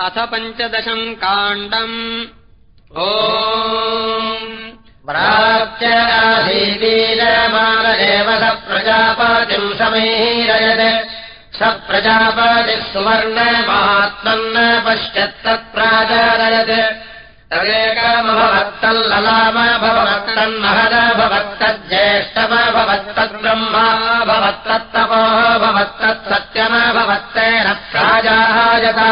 अथ पञ्चदशम् काण्डम्। स प्रजापतिम् समीरयत्। स प्रजापतिः सुवर्णमात्मन्न पश्यत्तत्प्राचारयत् तदेकमभवत्तल्ललाम भवत्तन्महदभवत्तज्ज्येष्ठमभवत्तद्ब्रह्मा भवत्तत्तपो भवत्तत्सत्यमभवत्तेन प्राजायता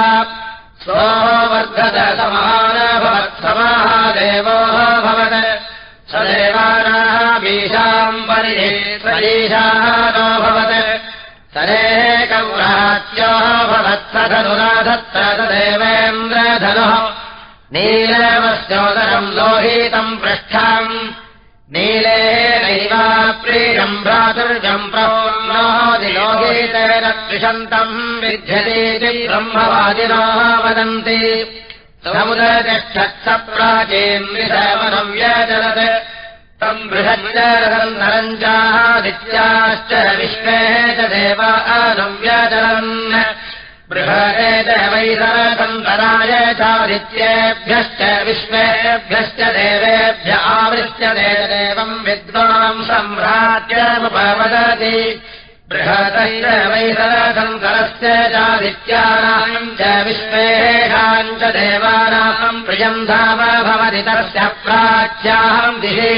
वर्धत समानभवत्समादेवो भवत्। स देवानामीशाम् परिशेषाः नो भवत्। तदेकव्राच्यो भवत्स धनुराधत्त तदेवेन्द्रधनुः नीलमस्योदरम् लोहितम् पृष्ठाम् नीले नैवाप्रीयम् भ्रातुर्यम् प्रहोन्नोदिलोहीतेन त्रिषन्तम् विध्यतीति ब्रह्मवादिनो वदन्ति। समुदतिष्ठत्स प्राचीन्विषमनम् व्यजलत् तम् बृहच्चरम् नरम् चादित्याश्च विश्वे च देवानम् व्यजलन् बृहते च चादित्येभ्यश्च विश्वेभ्यश्च देवेभ्य आवृश्यते देवम् विद्वाम् बृहतैर वैतरसन्तरस्य चादित्यानाम् च विश्वेषाम् च देवानाम् प्रियम् धाम भवति तस्य प्राच्याहम् दिशि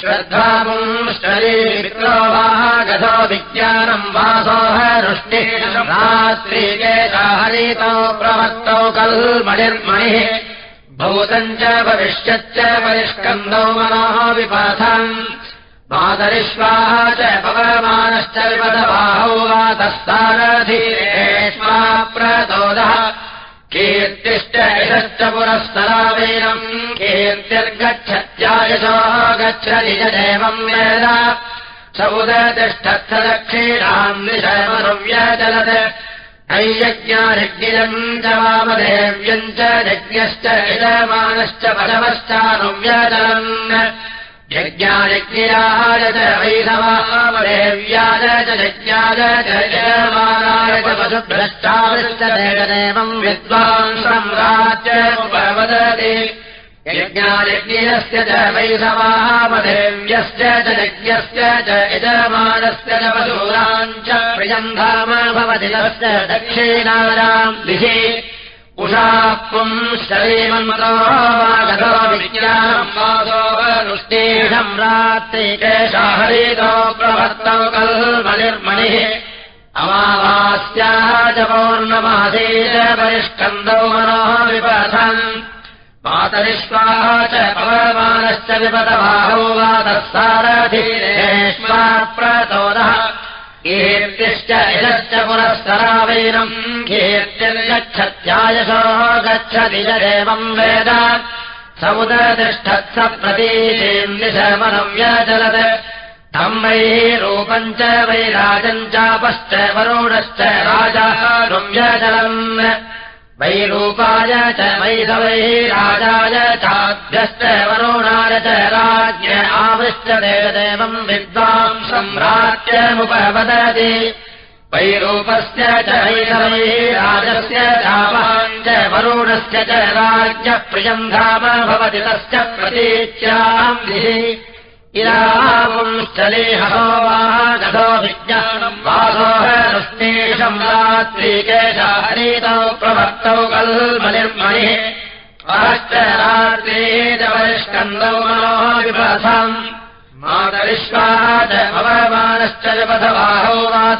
श्रद्धापुंश्चरीमित्रो वा गतो विज्ञानम् वासोहरुष्टिरात्रिकेशाहरितो प्रवर्तौ कल्मणिर्मणिः भूतम् च भविष्यच्च परिष्कन्दौ मनोः विपाथम् मातरिश्वाः च पवमानश्च विपदबाहौ वा तस्तारधीरेष्मा प्रतोदः कीर्तिश्च यशश्च पुरस्तरावेनम् कीर्तिर्गच्छत्यायशो गच्छति च देवम् वेद। सौदतिष्ठत्थ दक्षिणाम् निशमनुव्यचलत् ऐयज्ञायज्ञम् च वामदेव्यम् च यज्ञश्च यजमानश्च पदवश्चानुव्यचलन् यज्ञायज्ञाय च वैधवामदेव्याय च यज्ञाय च यजमानाय च वसुभ्रष्टाविश्च देवदेवम् विद्वान् सम्राज्यमुपवदति यज्ञायज्ञस्य च वैधवामदेव्यस्य च यज्ञस्य च यजमानस्य च वसूनाम् च प्रियम् धाम भवति तस्य दक्षिणानाम् दिशि विज्ञानम् वासोऽनुष्ठीषम् रात्रिकेशाहरितो प्रवर्तौ कल्मनिर्मणिः अमावास्याः च पौर्णमासे च परिष्कन्दौ मनोः विपथन् मातरिश्वाः च पवमानश्च विपदबाहौ वा तत्सारधीरेष्मा प्रतोदः कीर्तिश्च यशश्च पुरःसरावेनम् कीर्तिर्गच्छत्यायशो गच्छति च देवम् वेद। समुदतिष्ठत्स प्रतीशीम् निशमनम् व्यचलत् तम् वैः रूपम् च वैराजम् चापश्च वरुणश्च राजानुम् व्यचलन् वैरूपाय च वैधवैः राजाय चाभ्यश्च वरुणाय च राज्ञ आवृष्टते देवम् विद्वाम् सम्राज्यमुपवदति वैरूपस्य च वैधवैः राजस्य चापाम् च वरुणस्य च राज्ञप्रियम् धाम भवति तस्य प्रतीच्याम् दिशि इरापुंश्चलेहो वा गतो विज्ञानम् वासोहरुष्णीषम् रात्रिकेशाहरीतौ प्रवर्तौ कल्मनिर्मणिः अहश्च रात्रे च परिष्कन्दौ मनोः विपथम् मातरिश्वाः च वा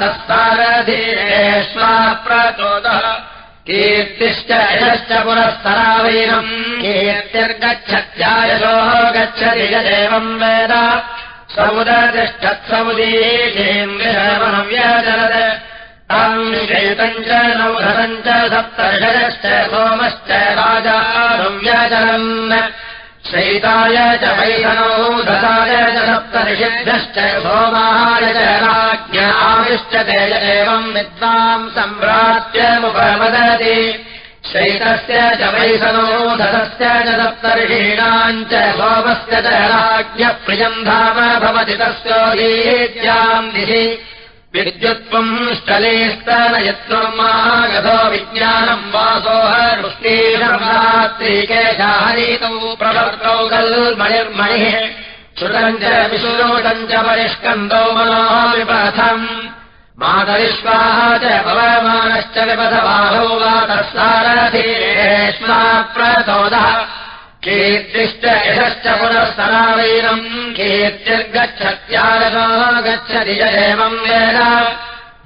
तत्सारधीरेष्वा प्रचोदः कीर्तिश्च यशश्च पुरःसरावैनम्। कीर्तिर्गच्छत्यायशोः गच्छति च देवम् वेद ताम् श्वेतम् च नौधरम् च सप्तर्षयश्च सोमश्च राजानुव्यचलन् शैताय च वैधनौ ददाय च सप्तऋषिभ्यश्च सोमाय च राज्ञ आविष्टते एवम् विद्वाम् सम्भ्रात्यमुपवदति शैतस्य च वैधनौ दधस्य च सप्तऋषीणाम् च सोमस्य च राज्ञप्रियम् धाम भवति तस्योदीत्याम् दिशि विद्युत्वम् स्थलेस्तनयत्वमागतो विज्ञानम् वासोहरुष्टीशरात्रिकेशाहरीतौ प्रवर्तौ कल्मणिर्मणिः श्रुतम् च विश्रोतम् च परिष्कन्दौ मनोविपथम् मातरिष्वाः च पवमानश्च विपथबाहौ वा तत्सारथीरेष्मा प्रचोदः कीर्तिश्च यशश्च पुनः सरावैरम् कीर्तिर्गच्छत्यारसो गच्छति च एवम् वेद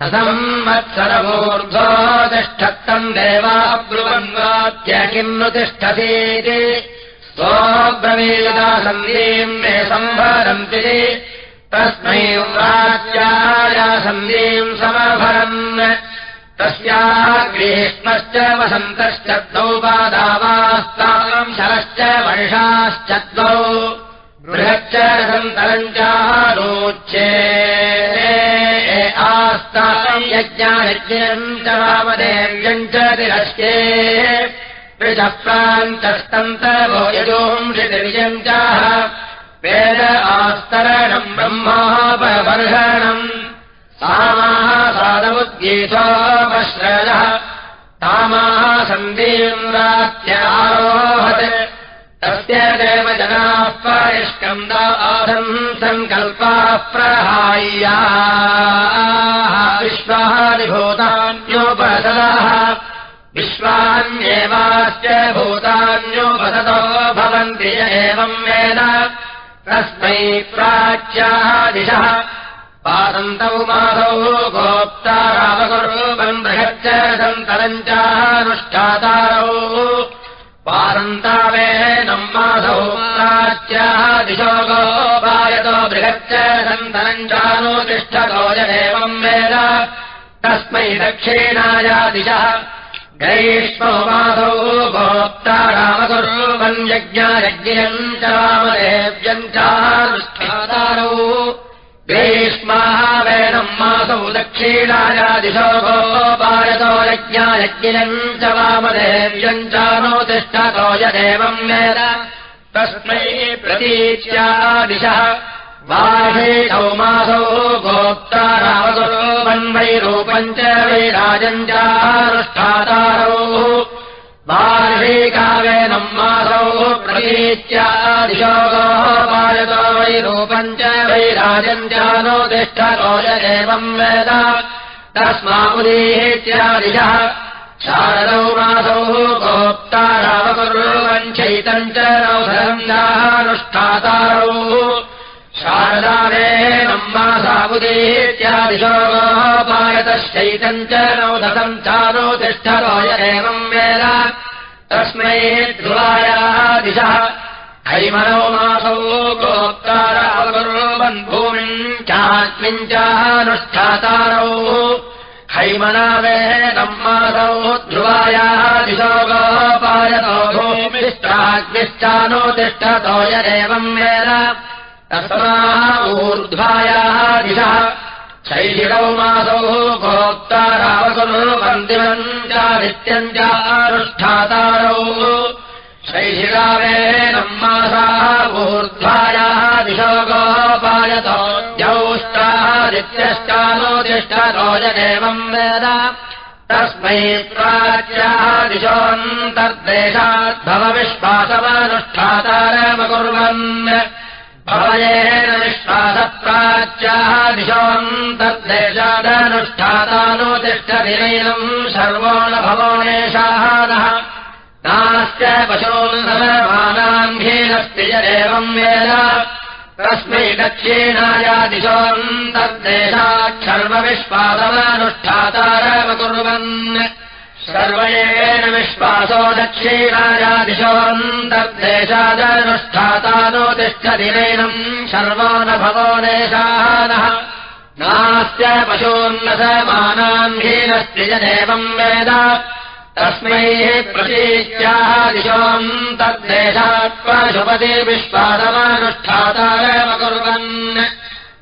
असंवत्सरमूर्ध्वो तिष्ठत्तम् देवा ब्रुवन्वाद्य किम् नु तिष्ठतीति। स्वब्रवीदा सन्धीम् मे सम्भरन्ति तस्मै राज्याया सन्धीम् समभरन् तस्याः ग्रीष्मश्च वसन्तश्च द्वौ पादावास्ताम् शरश्च वर्षाश्च द्वौ बृहच्च रसन्तरम् चारोच्ये आस्ताम् यज्ञायज्ञम् च वामदेव्यम् च तिरस्ये प्रान्तस्तन्तवो यजोंषितिर्यम् चाह वेद आस्तरणम् ब्रह्मापवर्षणम् सामाः सादमुद्गीतोपश्रयः तामाः सन्धीम्रात्यारोहत् तस्य देव जनाः परिष्कन्दा आसन् सङ्कल्पाः प्रहाय्या। विश्वादिभूतान्योपसदाः विश्वान्येवाश्च भूतान्योपसतो भवन्ति एवम् वेद। तस्मै प्राच्याः दिशः पादन्तौ माधौ गोप्तारावकुर्वन् बृहच्च सन्तरम् चानुष्ठातारौ पादन्तावेनम् माधौ प्राच्याः दिशो गोपायतो बृहच्च सन्तरम् चानुतिष्ठतो एवम् वेद। तस्मै दक्षिणाया दिशः ग्रीष्मो माधौ गोप्ता रामकुर्वन् यज्ञायज्ञम् च रामदेव्यम् चानुष्ठातारौ ग्रीष्माः वेनम् मासौ दक्षिणाया दिशो गोपायतो यज्ञायज्ञम् च वामदेव्यम् चानोतिष्ठतो यदेवम् वेद। तस्मै प्रतीच्या दिशः। बाहेशौ मासौ गोप्ता रामकुर्वन्वैरूपम् च वैराजम् चानुष्ठातारौ बार्षिकावेनम् मासौ प्रतीच्या दिशो गोपायतो वैरूपम् च वैराजम् चानोतिष्ठतो यदेवम् वेद। तस्मामुदीत्यादिशः शारदौ मासौ गोप्ता रामकुर्वन् चैतम् च नौधरम् चानुष्ठातारौ शारदावेनम् मासामुदीत्यादिशो गोपायतश्चैतम् च नौधसम् चानोतिष्ठतो एवम् वेद। तस्मै ध्रुवायाः दिशः हैमनौ मासौ गोप्तारावकुर्वन् भूमिम् चास्मिन् चानुष्ठातारौ हैमनावेनम् मासौ ध्रुवायाः दिशो गोपायतो भूमिश्चाग्निश्चानोतिष्ठतो यदेवम् वेद तस्माः ऊर्ध्वायाः दिशः। शैशिरौ मासौ गोप्तारावकुर्वन्दिवम् चादित्यम् चानुष्ठातारौ शैशिरावेनम् मासाः ऊर्ध्वायाः दिशो गोपायतो। द्यौष्टादित्यश्चानोतिष्ठतो यदेवम् वेद। तस्मै प्राच्याः दिशोऽन्तर्देशाद्भवविश्वासमनुष्ठातारमकुर्वन् भवयेन विश्वासप्राच्याः दिशोऽन्तर्देशादनुष्ठातानोतिष्ठदिनैनम् सर्वो न भवोनेशाः नः नास्य पशून्समानाङ्घीनस्ति यदेवम् वेद। तस्मै दक्षिणाया दिशोऽन्तर्देशाच्छर्वविश्वासमनुष्ठातारमकुर्वन् सर्वयेन विश्वासो दक्षिणाया दिशोऽन्तर्देशादनुष्ठातानोतिष्ठदिनैनम् सर्वो न भवो नेशानः नास्य पशून्न समानाङ्घीनस्ति यदेवम् वेद। तस्मै प्रतीच्याः दिशोऽन्तर्देशात् पशुपति विश्वासमनुष्ठातारमकुर्वन्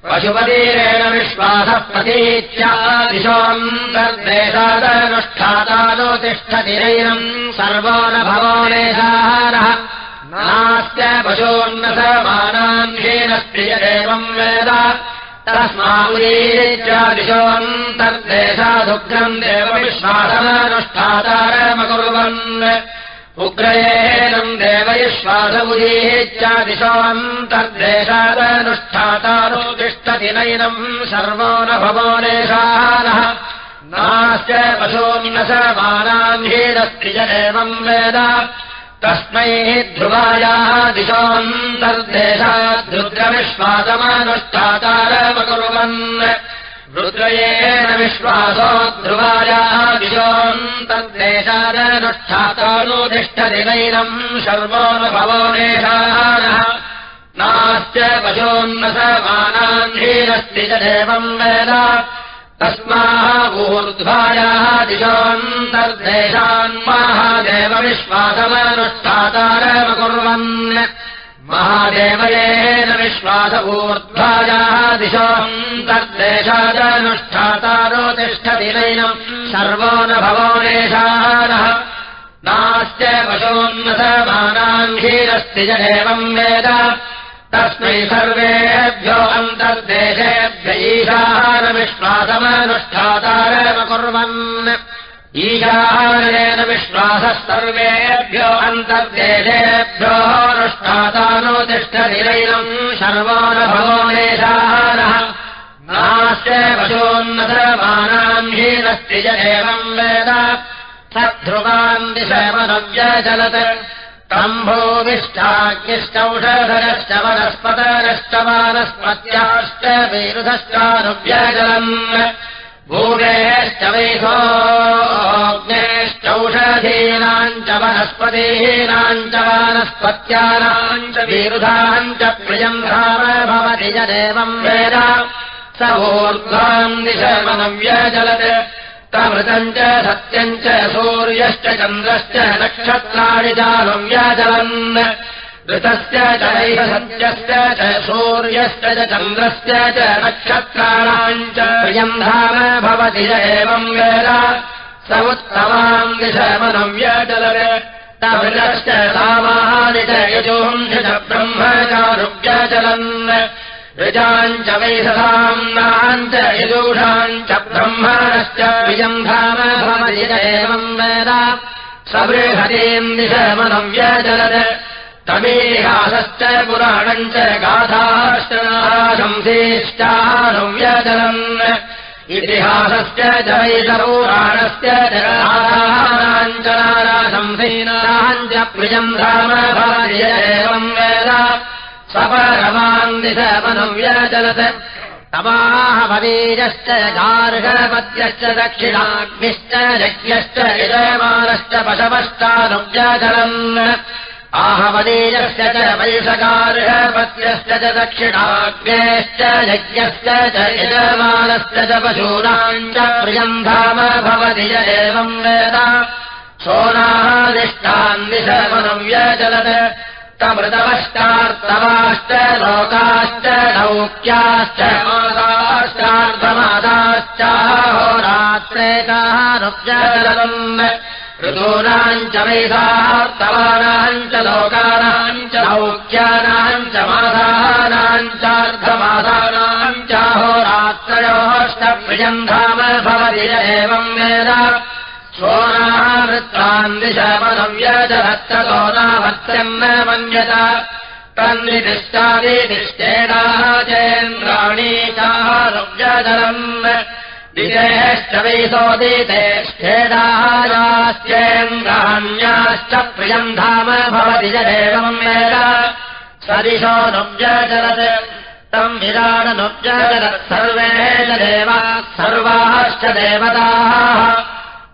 पशुपतीरेण विश्वासः प्रतीच्या दिशोऽन्तर्देशादनुष्ठातानोतिष्ठतिरैनम् सर्वो न भवो नेशाहारः नास्य पशून्न समानाङ्घीनस्ति यदेवम् वेद तस्मादिशोऽन्तर्देशादुग्रम् देवविश्वासमनुष्ठातारमकुर्वन् उग्रयेनम् देवयिश्वासमुदीश्चादिशोऽन्तर्देशादनुष्ठातारो तिष्ठति नैनम् सर्वो न भवो नेशानः नाश्च पशोन्न समानाम् हीरस्ति च एवम् वेद। तस्मै ध्रुवायाः दिशोऽन्तर्देशाद्रुद्रविश्वासमनुष्ठातारमकुर्वन् रुद्रयेण विश्वासो ध्रुवायाः दिशोऽन्तर्देशादनुष्ठातानुतिष्ठति नैनम् सर्वो न भवो नेशानः नाश्च पशोन्न समानाम् हीरस्ति च एवम् वेद। तस्माः ऊर्ध्वायाः दिशोऽन्तर्देशान् महादेवविश्वासमनुष्ठातारमकुर्वन् महादेवयेन विश्वास ऊर्ध्वायाः दिशोऽन्तर्देशादनुष्ठातारो तिष्ठति नैनम् सर्वो न भवो समानाम् क्षीरस्ति च एवम् वेद। तस्मै सर्वेभ्यो अन्तर्देशेभ्य ईशाहारविश्वासमनुष्ठातारमकुर्वन् ईशाहारेण विश्वासः सर्वेभ्यो अन्तर्देशेभ्यो अनुष्ठातानुतिष्ठनिरैनम् सर्वो न भवो नेशाहारः नाश्च पशोन्नतमानाम् हीनस्ति च एवम् वेद। सध्रुवान् दिशमनव्यचलत् तम्भोविष्टाग्निष्टौषधरश्च वनस्पतरश्च वानस्पत्याश्च विरुधश्चानुव्यजलन् भूमेश्च वैधोग्नेश्चौषधीनाम् च वनस्पतीनाम् च वानस्पत्यानाम् च विरुधाम् च प्रियम् धाम भवति यदेवम् वेद। स ऊर्ध्वाम् दिशमनव्यजलत् तमृतम् च सत्यम् च सूर्यश्च चन्द्रश्च नक्षत्राणि चानुव्याचलन् ऋतस्य च सत्यस्य च सूर्यश्च चन्द्रस्य च नक्षत्राणाम् च प्रियम् धाम भवति च एवम् वेद। स उत्तमाम् दिशमनव्याचलत् तमृतश्च सामानि च यजोंश च ब्रह्मचारुव्याचलन् ऋजाम् च वैससाम्नाम् च यजूषाम् च ब्रह्माणश्च विजम् धाम भवति च एवम् वेद। सबृहतीम् दिशमनव्यजलत् तमेहासश्च पुराणम् च गाथाश्चनाशंसेश्चानुव्यजलन् इतिहासश्च नाराशंसेनाम् च प्रियम् धाम भवति च एवम् वेद सपरमाम् दिशमनुव्यचलत् तमाहववीरश्च गार्गपत्यश्च दक्षिणाग्निश्च यज्ञश्च यजमानश्च पशवश्चानुव्यचलन् आहवनीयस्य च वैषगार्हपत्यश्च च दक्षिणाग्नेश्च यज्ञश्च च यजमानश्च च पशूनाम् च प्रियम् धाम भवति च एवम् वेद। सोनादिष्टान् दिशमनुव्यचलत् तमृतवश्चार्तवाश्च लोकाश्च लौक्याश्च मासाश्चार्धमादाश्च होरात्रेकारुप्यजलम् ऋतूनाम् च वैधार्तवानाम् च लोकानाम् च लौक्यानाम् च मासानाम् चार्धमासानाम् च होरात्रयोश्च धाम भवति एवम् वेद। सोनावृत्तान् दिशमनव्यजभत्ततो नाभत्यम् न मन्यत तन्निदिष्टादिनिश्चेनाः चेन्द्राणीकारुव्यजलम् दिशेश्च वैसोदितेश्चेदाश्चेन्द्राण्याश्च प्रियम् धाम भवति च एवम् वेद। सदिशो नुव्यजलत् तम् विराडनुव्यजलत् सर्वे देवाः सर्वाश्च देवताः।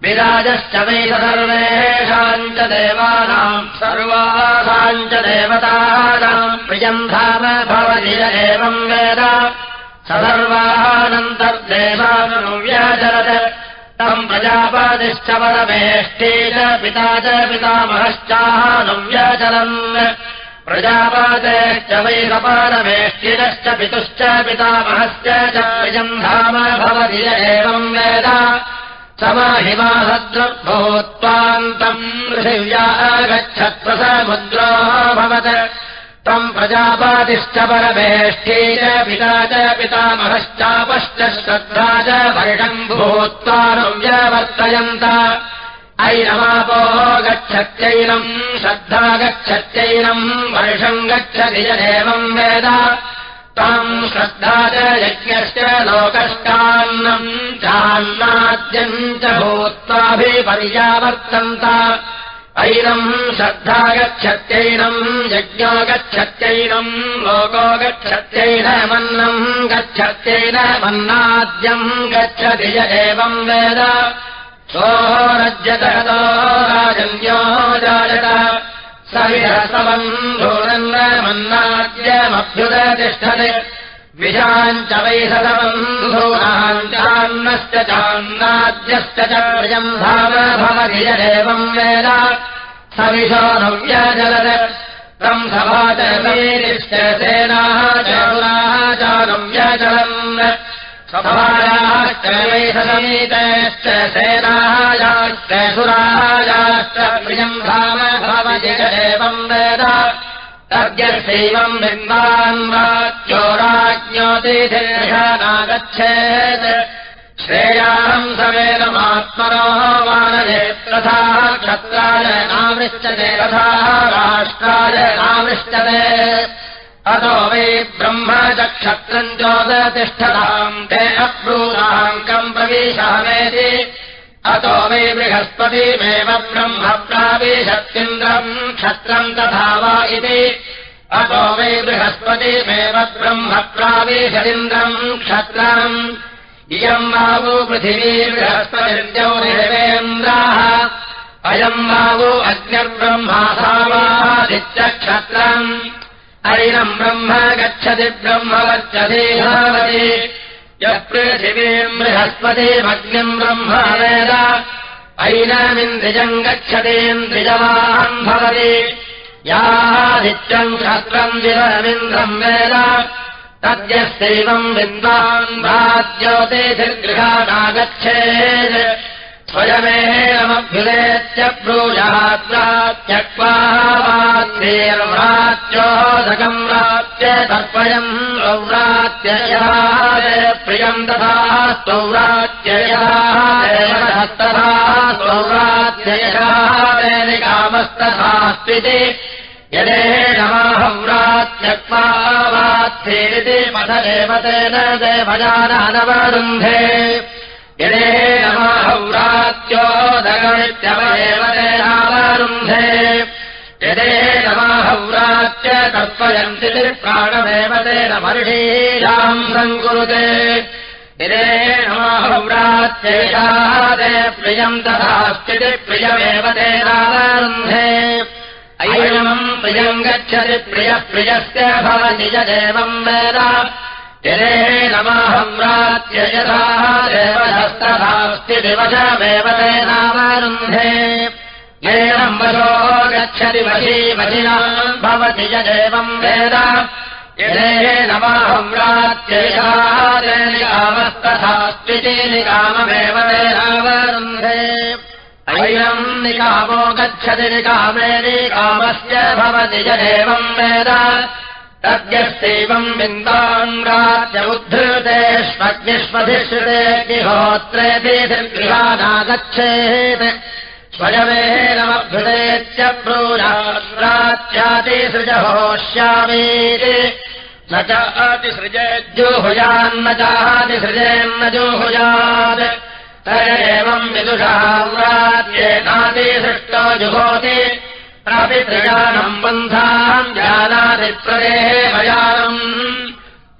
विराजश्च वैत सर्वेषाम् च देवानाम् सर्वासाम् च देवतानाम् प्रियम् धाम भवति एवम् वेद स सर्वानन्तर्देशानुव्याचरत् तम् प्रजापतिश्च परमेष्टे च पिता च पितामहश्चानुव्याचरन् प्रजापातेश्च वैकपारमेष्टिनश्च पितुश्च पितामहश्च च प्रियम् धाम भवति एवम् वेद। समाहिमासद्रभूत्वान्तम् पृथिव्या आगच्छत्वसमुद्रो भवत् त्वम् प्रजापातिश्च परमेष्ठी च पिता च पितामहश्चापश्च श्रद्धा च वर्षम् भूत्वा व्यवर्तयन्त। ऐरमापोः गच्छत्यैनम् श्रद्धा गच्छत्यैनम् वर्षम् गच्छति एवम् वेद। ताम् श्रद्धा च यज्ञश्च लोकष्टान्नम् चान्नाद्यम् च भूत्वाभिपर्यावर्तन्त ऐनम् श्रद्धा गच्छत्यैनम् यज्ञो गच्छत्यैनम् लोको गच्छत्यैनमन्नम् गच्छत्यैनमन्नाद्यम् गच्छति य एवम् वेद। सोरज्यतो राजन्यो जायत। सविरसबन्धूरन्नमन्नाद्यमभ्युदतिष्ठते विशाञ्च वैसदबन्धूनाञ्चान्नश्च चान्नाद्यश्च च प्रियम् भाव भवति यदेवम् वेद सविशोनव्यजलत् तम् सभाचरीरिश्च सेनाः च पुराः चानव्यचलन् स्वभायाश्च वैसमीतश्च सेनायाश्च सुरायाश्च प्रियम् धाम भवति एवम् वेद तद्यस्यैवम् बिन्दान् वाच्यो राज्ञोतिथिर्षनागच्छेत् श्रेयाहम् सवेदमात्मनो वानये तथा क्षत्राय नावृष्टते तथा राष्ट्राय नावृष्टते अतो वै ब्रह्म च क्षत्रम् चोदतिष्ठताम् ते अब्रूताङ्कम् प्रविशामेति अतो वै बृहस्पतिमेव ब्रह्म प्राविशत्तिन्द्रम् क्षत्रम् तथा वा इति। अतो वै बृहस्पतिमेव ब्रह्म प्राविशदिन्द्रम् क्षत्रम्। इयम् बावु पृथिवी बृहस्पतिर्जौ देवेन्द्राः अयम् बावु अग्निर्ब्रह्मा सावादित्यक्षत्रम् ऐनम् ब्रह्म गच्छति ब्रह्म गच्छति यः पृथिवीम् बृहस्पतिमग्निम् ब्रह्म वेद ऐनमिन्द्रियम् गच्छतीन्द्रियवान् भवति। यादित्यम् शास्त्रम् विरमिन्द्रम् वेद। तद्यस्यैवम् विद्वान् राज्योतिथिर्गृहानागच्छेत् स्वयमेवमभ्युदेत्य ब्रूजात्रात्यक्वाच्योदकम् रात्य तर्पयम् सौरात्ययः प्रियम् तथा सौरात्ययस्तथा सौरात्ययकामस्तथास्ति यदे नमाहौरात्यक्वावात्थेरिति मथदेव तेन देवजानवरुन्धे यदे नमाहौरात्योदगमित्यवयेव तेनावरुन्धे यदे नमाहौरात्य तर्पयन्ति प्राणमेव तेन मर्षीयाम् सङ्कुरुते। यदे नमाहौरात्यैषादे प्रियम् तथास्ति प्रियमेव तेनावरुन्धे ऐनम् प्रियम् गच्छति प्रियः प्रियस्य भवति यदेवम् वेद यदे देवहस्तथास्ति दिवशमेव तेनावरुन्धे येनम् वशो गच्छति वशी वशिनाम् भवति यदेवम् वेद। यदे नमाहम्रात्ययः निकामस्तथास्ति निकाममेव तेनावरुन्धे ऐनम् निकामो गच्छति निकामे निकामस्य भवति यदेवम् वेद तद्यस्यैवम् बिन्दान् राज्यमुद्धृतेष्वग्निष्वधिश्रुते गृहानागच्छेत् स्वयमेनमभृतेत्य ब्रूरात्रातिसृजहोष्यामीति न च अतिसृजेज्जुहुयान्न चातिसृजेन्न जुहुयात् त एवम् विदुषाव्रात्येनातिसृष्टो जुहोति प्रापितृजानम् बन्धाम् जानादिप्रदेः भयानम्।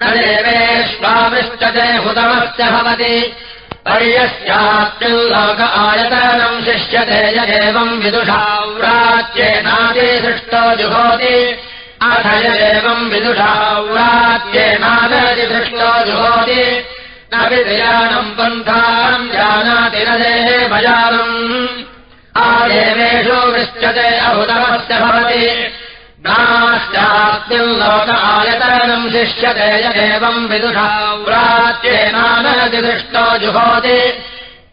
न देवेष्वामिश्च च हुतमश्च भवति पर्यस्यात्युल्लोक आयतनम् शिष्यते यदेवम् विदुषाव्रात्येनादिसृष्टो जुहोति। अथ यदेवम् विदुषाव्रात्येनादतिसृष्टो जुहोति। न विदयानम् पन्थाम् जानाति न देहे भयानम् आदेवेषु वृष्टते अहुतमस्य भवति। नाश्चास्मिल्लोक आयतनम् शिष्यते यदेवम् विदुषाव्रात्येनानतिदृष्टो जुहोति।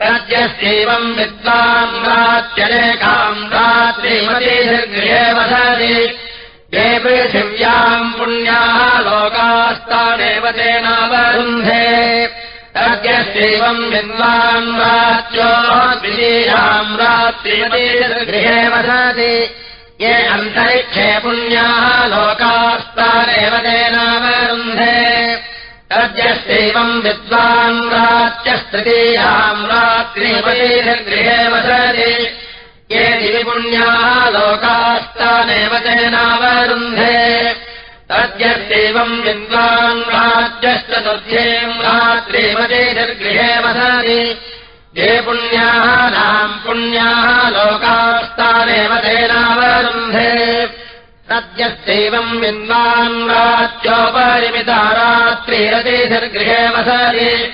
तद्यस्यैवम् विद्वान् रात्यनेकाम् रात्रिमतीर्गृहे वसति। ये पृथिव्याम् पुण्याः लोकास्तानेव तेनावरुन्धे तद्यश्चैवम् विद्वान् राज्यो द्वितीयाम् रात्रिमतीगृहे वसति। ये अन्तरिक्षे पुण्याः लोकास्तानेव तेनावरुन्धे तद्यश्चैवम् विद्वान् राज्यस्तृतीयाम् रात्रिमतीगृहे वसति। ये दिविपुण्याः लोकास्तानेव तेनावरुन्धे तद्यस्यैवम् विद्वान् राज्यश्चतुर्थ्येम् रात्रिमतीर्गृहे वसति। ये पुण्याः नाम् पुण्याः लोकास्तानेव तेनावरुन्धे तद्यस्यैवम् विद्वान् राज्योपरिमिता वसति।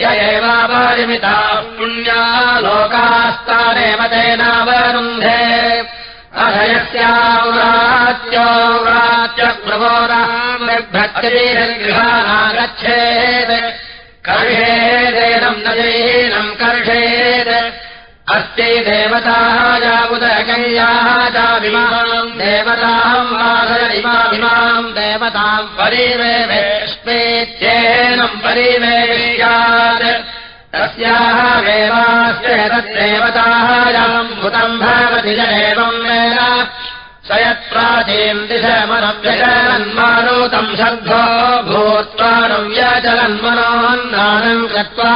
य एवापरिमिताः पुण्याः लोकास्तानेव तेनावरुन्धे अधयस्याव्रात्यप्रभोरामृभक्तिर्गृहानागच्छेत् कर्षेदेनम् नजैनम् कर्षेत्। अस्यै देवताः चाभिमाम् देवताम् वासरिमाभिमाम् देवताम् परिवेवेष्मेत्येनम् परिवेश्यात् तस्याः वेवास्य तद्देवतायाम् भूतम् भवति च एवम् वेद स यत्प्राचीम् दिशमनव्यजलन्मारोतम् शर्धो भूत्वानम् व्यजलन्मनोन्नानम् कृत्वा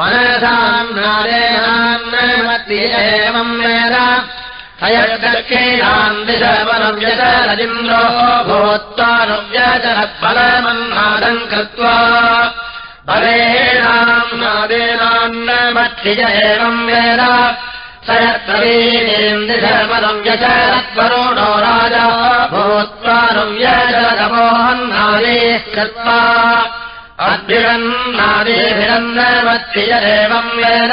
मनसाम् नारेणान्नमति एवम् वेद स यद्दक्षिणाम् दिशमनव्यजलजिन्द्रो भूत्वानुव्यजलत्फलमन्नादम् कृत्वा फलेनाम् नादेनान्नमक्षिज एवम् वेद स यत्प्रवीणेन्द्रिधर्मदम् व्यचरत्वरुणो राजा भूत्वानुव्यचरतमोहन्नादेः कृत्वा एवम् वेद।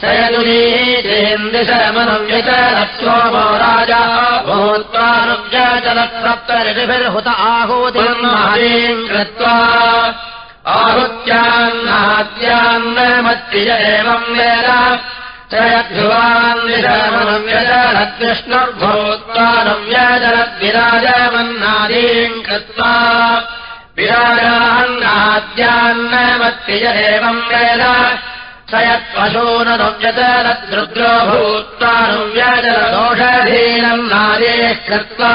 स यदुरीजेन्द्रिशरमनम् व्यचरत्सोमो राजा भूत्वानुव्यचरत्सप्तऋषिभिर्हुत आहूतिर्नादीम् कृत्वा आहुत्यान्नाद्यान्नमत्रिय एवम् वेद च यद्भुवान्विषमनव्यजरद्विष्णुर्भूत्वानव्यजरद्विराजमन्नादीम् कृत्वा विराजान्नाद्यान्नमत्रिय एवम् वेद। स यत्पशूनव्यजरद्रुद्रो भूत्वानुव्यजरदोषधीनम् नादेः कृत्वा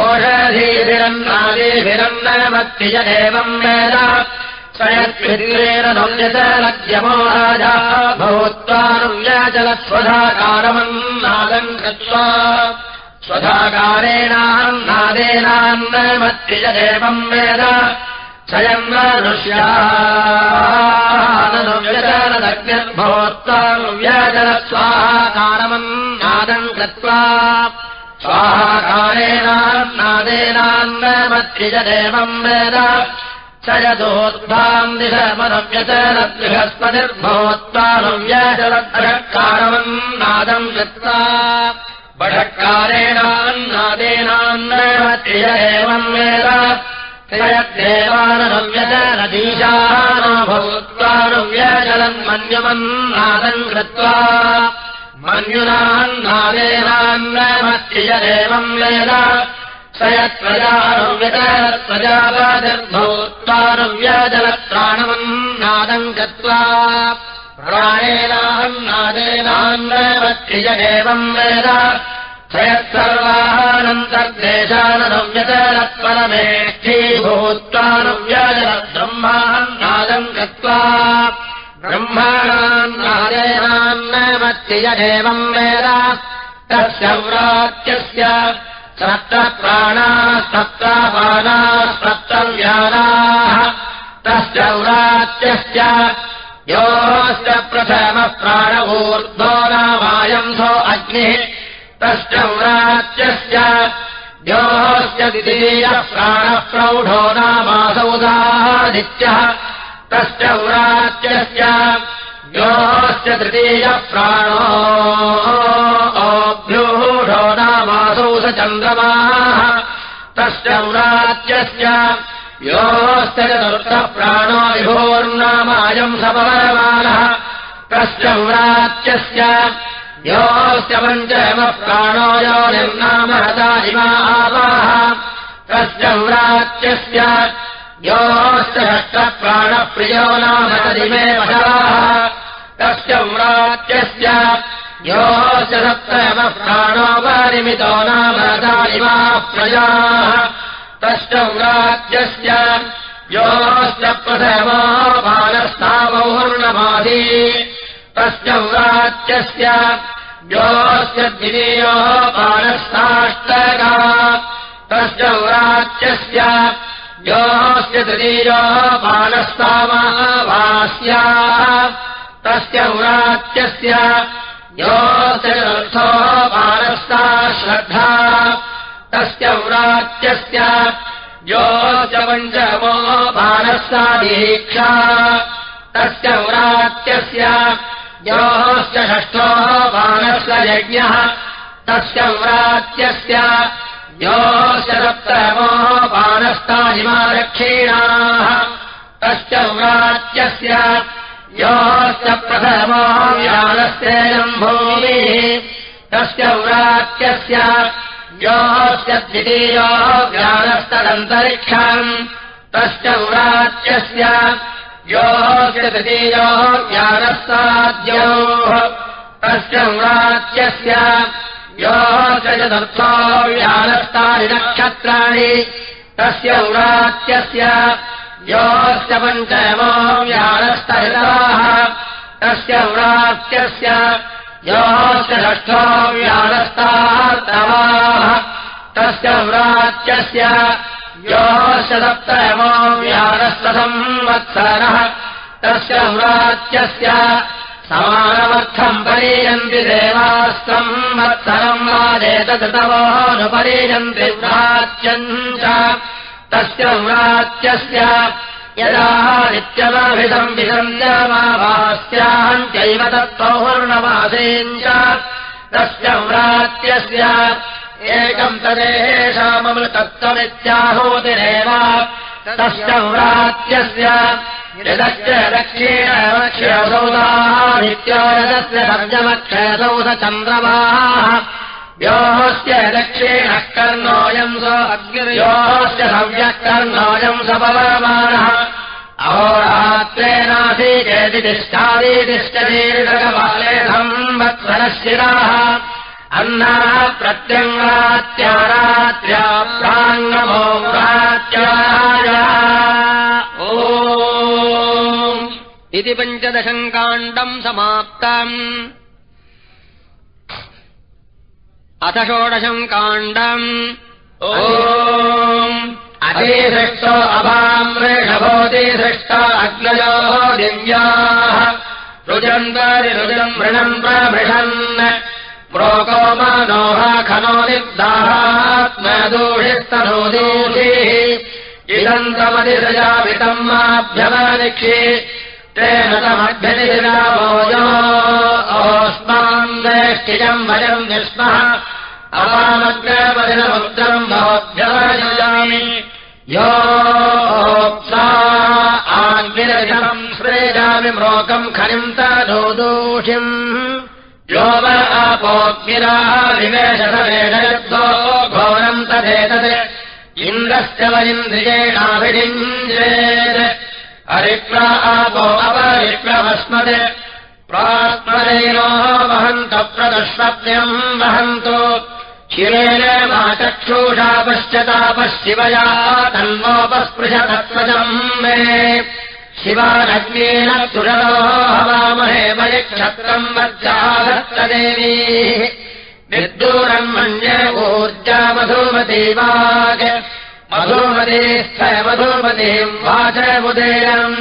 ओषधीभिरन्नादेभिरन्नमत्रिय एवम् वेद स यत्विद्रेण नव्यजलद्यमो राजा। भूत्वानुव्यजलस्वधाकारमन्नादम् कृत्वा स्वधाकारेणान्नादेनान्नमत्रिय एवम् वेद। स्वयन्नृष्यानव्यजलदग्निर्भवत्वानुव्यजलस्वाहाकारमन्नादम् कृत्वा स्वाहाकारेणान्नादेनान्नमत्रिज देवम् वेद स यदोद्धाम् दिशमनव्यजलबृहस्पतिर्भवत्वानुव्यजलद्भषत्कारमन्नादम् कृत्वा। बषत्कारेणान्नादेनान्नमत्रिज एवम् वेद। यद्देवानव्यजलदीशानो भूत्वानुव्यजलन्मन्यमन्नादम् कृत्वा। मन्युनान्नादेनान्नमत्रिज एवम् वेद स यत्प्रजानुव्यजलत्वजापतिर्भूत्वानुव्यजलत्राणवन्नादम् गत्वा प्राणेनाहन्नादेनान्नमत्रिज एवम् वेद स यत्सर्वानन्तर्देशानव्यजलत्परमेष्ठीभूत्वानुव्यजलब्रह्मान्नादम् गत्वा ब्रह्माणान्नादेनान्नमत्रिज एवम् वेद तस्य व्रात्यस्य सप्तप्राणाः सप्तव्यानाः तस्य व्रात्यस्य योश्च प्रथमः प्राण ऊर्ध्वो नामायंसो अग्निः। तस्य व्रात्यस्य योश्च द्वितीयः प्राणः प्रौढो नामासौदादित्यः तस्य व्रात्यस्य योश्च तृतीयः प्राणो अभ्यूढो नामासौ स चन्द्रमाः। तस्य व्रात्यस्य योश्च चतुर्थः प्राणो विभोर्नामायम् सपवरमानः तस्य व्रात्यस्य योऽस्य पञ्चमः प्राणो यो इमा आवाः। तस्य व्रात्यस्य योऽस्य षष्टप्राणप्रियो नाम वशाः तस्य व्रात्यस्य योऽस्य सप्तमः प्राणो परिमितो नाम इमाः प्रजाः। तस्य व्रात्यस्य योऽस्य प्रथमो बालस्थावौर्णमाधी तस्य व्रात्यस्य योऽस्य द्वितीयो बालस्थाष्टका। तस्य व्रात्यस्य योऽस्य तृतीयो बालस्तामावास्या तस्य व्रात्यस्य योऽस्य चतुर्थो बालस्ता श्रद्धा। तस्य व्रात्यस्य योऽस्य पञ्चमो बालस्ता दीक्षा। तस्य व्रात्यस्य योऽस्य षष्ठो बालस्य यज्ञः। तस्य व्रात्यस्य योऽस्य सप्तमो बालस्ता हिमादक्षिणाः तस्य व्रात्यस्य योऽस्य प्रथमो व्यालस्येयम् भूमिः तस्य व्रात्यस्य योऽस्य द्वितीयो व्यालस्तदन्तरिक्षम् तस्य व्रात्यस्य योऽस्य तृतीयो व्यालस्ताद्योः तस्य व्रात्यस्य योऽस्य चतुर्थो व्यालस्तानि नक्षत्राणि तस्य व्रात्यस्य योऽस्य पञ्चमो व्यालस्तहिताः। तस्य व्रात्यस्य योऽस्य षष्ठो व्यालस्तार्तवाः तस्य व्रात्यस्य योऽस्य सप्तमो व्यालस्तसंवत्सरः। तस्य व्रात्यस्य समानमर्थम् परीयन्ति देवास्त्वंवत्सरम् वादेतकृतवोऽनुपरीयन्ति व्रात्यम् च तस्य व्रात्यस्य यदा नित्यमभिधम् विसञ्जमावास्यान्त्यैव तत्पौर्णमासेम् च तस्य व्रात्यस्य एकम् तदेषाममृतत्वमित्याहोतिरेव तस्य व्रात्यस्य यदस्य दक्षिणमक्षरसौदाः नित्योरदस्य सब्जमक्षरसौधचन्द्रमाः व्योहस्य दक्षिणः कर्णोऽयम् स अग्निर्योहस्य सव्यः कर्णोऽयम् स पवमानः अहोरात्रेणासीचेति तिष्ठादितिष्ठतीर्घकाले संवत्सरशिराः अन्नाः प्रत्यङ्गात्यारात्र्या प्राङ्गमो प्रात्याय ओ इति पञ्चदशम् काण्डम् समाप्तम् अथ षोडशम् काण्डम् ओ अतिसृष्टो अभाम् वृषभोतिसृष्ट अग्नयोः दिव्याः। रुजन्तरि रुजम् वृणम् प्रभृषन्। प्रोको मनोह खनो निर्दाहात्मदूषिस्तनोदूषिः इदन्तमतिसृजापितम् माभ्यमनिक्षि तेन तमभ्यनिरामोजो ओस्मान् वेष्टिजम् वयम् विस्मः अवामग्रपदिनमुद्रम् भवद्भ्यवयुजामि योप्सा आग्निरजम् स्रेजामि म्रोकम् खनिम् तदोदूषिम्। यो आपोग्निराः विवेशसवेशयुद्धो घोरम् तदेतत् इन्द्रश्च वरिन्द्रियेणाभिषिञ्जेत् अरिप्रा आपो अपरिप्रवस्मत् प्रास्मदेनो वहन्त प्रदर्शव्यम् वहन्तु शिरेण मा। चक्षुषा पश्यतापशिवया तन्मोपस्पृशतत्वजम् मे शिवानग्नेन सुरलो हवामहे मयि क्षत्रम् वज्राधत्तदेवी निर्दूरम् मन्य ऊर्जा मधुमती वाग् मधुमतीस्थ मधुमतीम् वाचमुदेरम्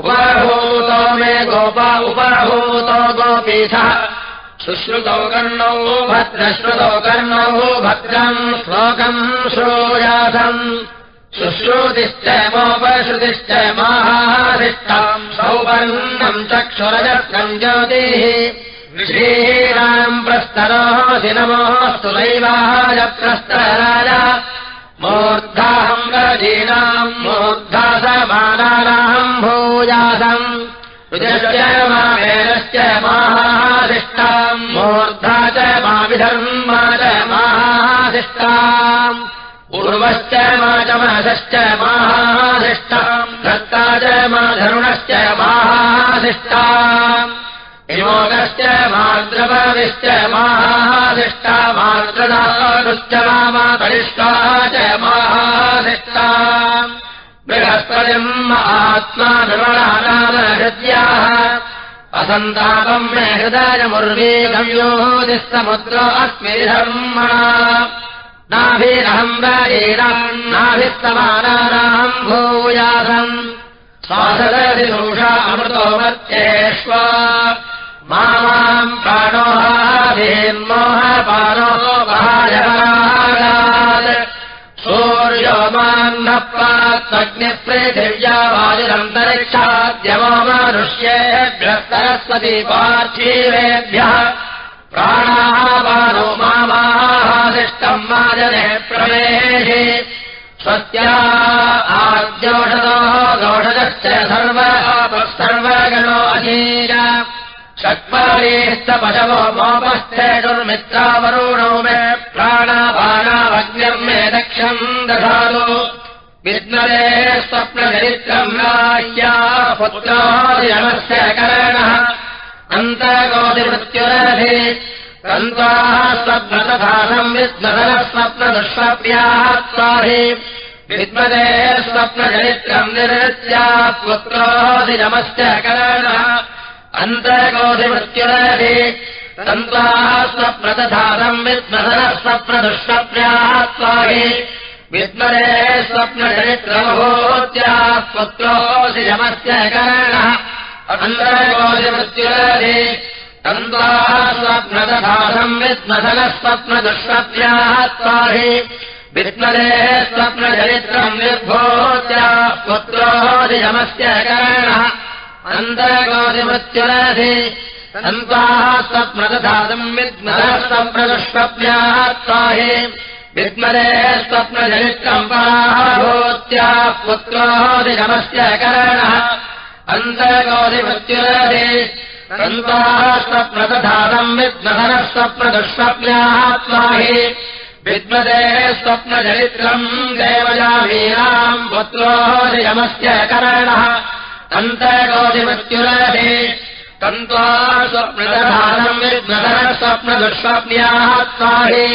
उपहूतो मे गोपा उपहूतो गोपीठः शुश्रुतौ कर्णौ भद्रश्रुतौ कर्णौ भद्रम् श्लोकम् श्रूयासम्। शुश्रुतिश्च मोपश्रुतिश्च माहारिष्टाम् सौवर्णम् चक्षुरजस्कम् ज्योतिः। ऋषीणाम् प्रस्तरोऽसि नमोऽस्तु दैवाय प्रस्तराय मूर्धाहम् रजीनाम् मूर्धा समानानाम् भूयासम्। रुजश्च मावेदश्च माहारि महाशिष्टाम् मूर्धा च मा विधर्मा च महाशिष्टाम्। पूर्वश्च मा च महश्च महाशिष्टाम्। धत्ता च मा धरुणश्च महाशिष्टाम्। विमोगश्च माद्रवविश्च महाशिष्टा। मातृदानुश्च मातरिष्टा च महाशिष्टा बृहस्पतिम् आत्मा विमलानामहृद्याः असन्तापम् मे हृदयमुर्वेगम्योदिः समुद्रो अस्मि धर्मणा। नाभिरहम् समानानाम् भूयासम् स्वासदधिदोषा अमृतो मत्येष्व। माम् प्राणोहाभिर्मोहपानो महाजनागात् सूर्यो मान्नपात्मग्निपृथिव्या वायुरन्तरिक्षाद्यमो मनुष्येभ्यः सरस्वती पार्थिवेभ्यः प्राणाः पानो मामाहादिष्टम् माजने आद्योषदो दोषदश्च सर्व सर्वगणो अधीर। पशवो मोपस्थे दुर्मित्रावरुणो मे प्राणापानावग्निर्मे दक्षम् दधातु विद्मरे स्वप्नचरित्रम् राह्या पुत्रोऽस्य करणः। अन्तर्गोधिमृत्युरधि कन्त्वाः स्वप्नतथासम् विद्मधनः स्वप्नदुष्वप्याः त्वाहि। विद्मदे स्वप्नचरित्रम् निरस्या पुत्रोऽधिनमस्य करणः। अन्तर्गोधिमृत्युरधि कन्त्वाः स्वप्नतथासम् विद्मधनः स्वप्नदुष्वप्याः त्वाहि विद्मरे स्वप्नचरित्रमभूत्याः पुत्रोऽसि यमस्य करणः। अन्तर्गोधिमृत्युरधि कन्त्वाः स्वप्नतथासम् विद्मधनः स्वप्नदुष्वप्याः त्वाहि विद्मरे स्वप्नचरित्रम् पुत्रोऽसि यमस्य करणः। अन्तर्गोधिमृत्युरधि कन्त्वाः स्वप्नतथासम् विद्मधः स्वप्नदुष्वप्याः त्वाहि विद्मरे स्वप्नचरित्रम् पराभूत्याः पुत्रोऽधिगमस्य करणः। अन्तर्गोधिमृत्युरधि कन्त्वाः स्वप्नतथासम् विद्मधनः स्वप्नदुष्वप्न्याः त्वाहि विद्मदे स्वप्नचरित्रम् देवजामीनाम् पुत्रोऽधिगमस्य करणः। अन्तर्गोधिमृत्युरधि कन्त्वा स्वप्नतथासम् विद्मधनः स्वप्नदुष्वप्न्याः त्वाहि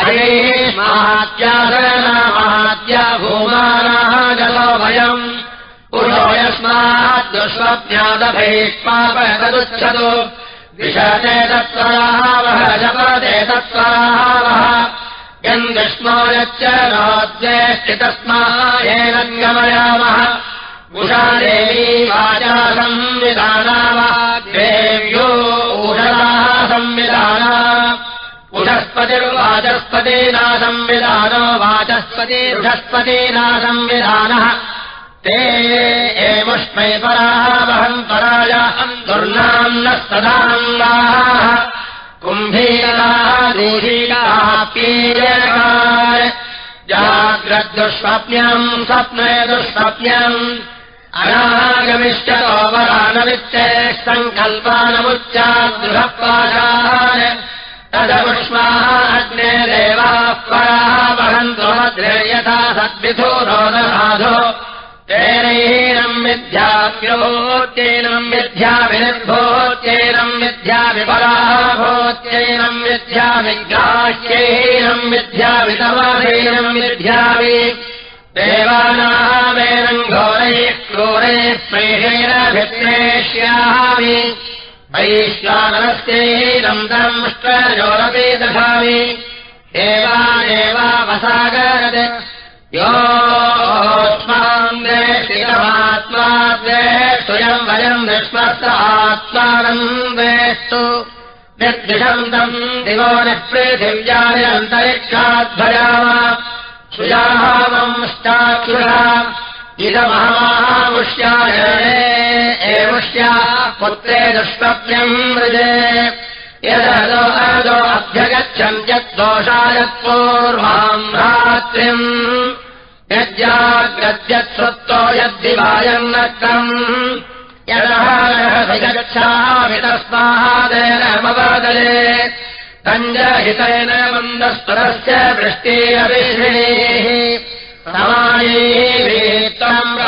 अजैः माहात्यासनामाहात्या भूमानाः जलो भयम्। पुरो यस्मात् दुष्वप्न्यादभैष्मापदुच्छतु विशते तत्स्वरावः जपदे तत्स्वरावः यम् विष्णो यच्च येन गमयामः उषा देवी वाचा संविधानावः उषस्पतिर्वाचस्पतीना संविधानो वाचस्पति बृहस्पतीना संविधानः ते एवष्मै पराः वहम् पराय दुर्नाम्नः सदाङ्गाः। कुम्भीराः दूषीकाः पीयकाय जाग्रद्दुष्वप्न्यम् स्वप्ने दुष्वप्न्यम् अनागमिष्यतो वरानवित्ते सङ्कल्पानमुच्चाद्गृहपाशाय तदपुष्माः अग्ने देवाः पराः वहन्तो यथा सद्विधो रोदसाधो तेनैनम् विद्याभ्योच्चैनम् विद्याभिनिर्भोच्चैनम् विद्याविपराभोच्चैनम् विद्याविग्राह्यैनम् विद्यावितमधैनम् विद्यावि देवानामेनम् घोरैः क्रूरैः प्रेषेरभिप्रेष्यामि वैश्वानरस्यैनम् दंष्टयोरपि दधामि एवानेवावसागरत् योऽस्मान् द्वेष्टितमात्मा द्वेष्टुयम् वयम् विश्वस्त आत्मानम् द्वेष्टु निर्दिशन्तम् दिवो निःपृथिव्यानि अन्तरिक्षाद्भयाम सुयामंश्चाक्षुरा इदमहमामुष्याय एमुष्या पुत्रे दुष्टव्यम् मृजे। यदो अदो अभ्यगच्छम् यद्दोषायत्पूर्वाम् रात्रिम्। यज्जाग्रद्यत्सत्तो यद्दिवायम् नक्रम् यदहारहसि तस्मादेन मवादये तञ्जहितेन मन्दस्परस्य वृष्टिरभिषिणीः समाने वेत्रम्